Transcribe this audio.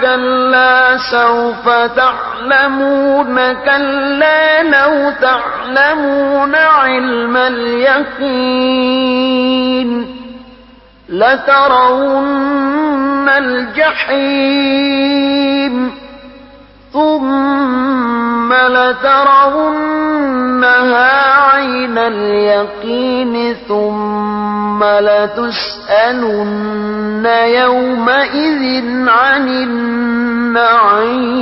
كلا سوف تعلمون كلا لو تعلمون علم اليقين لترون الجحيم ثم لترونها اليقين ثم لتسألن يومئذ عن النعيم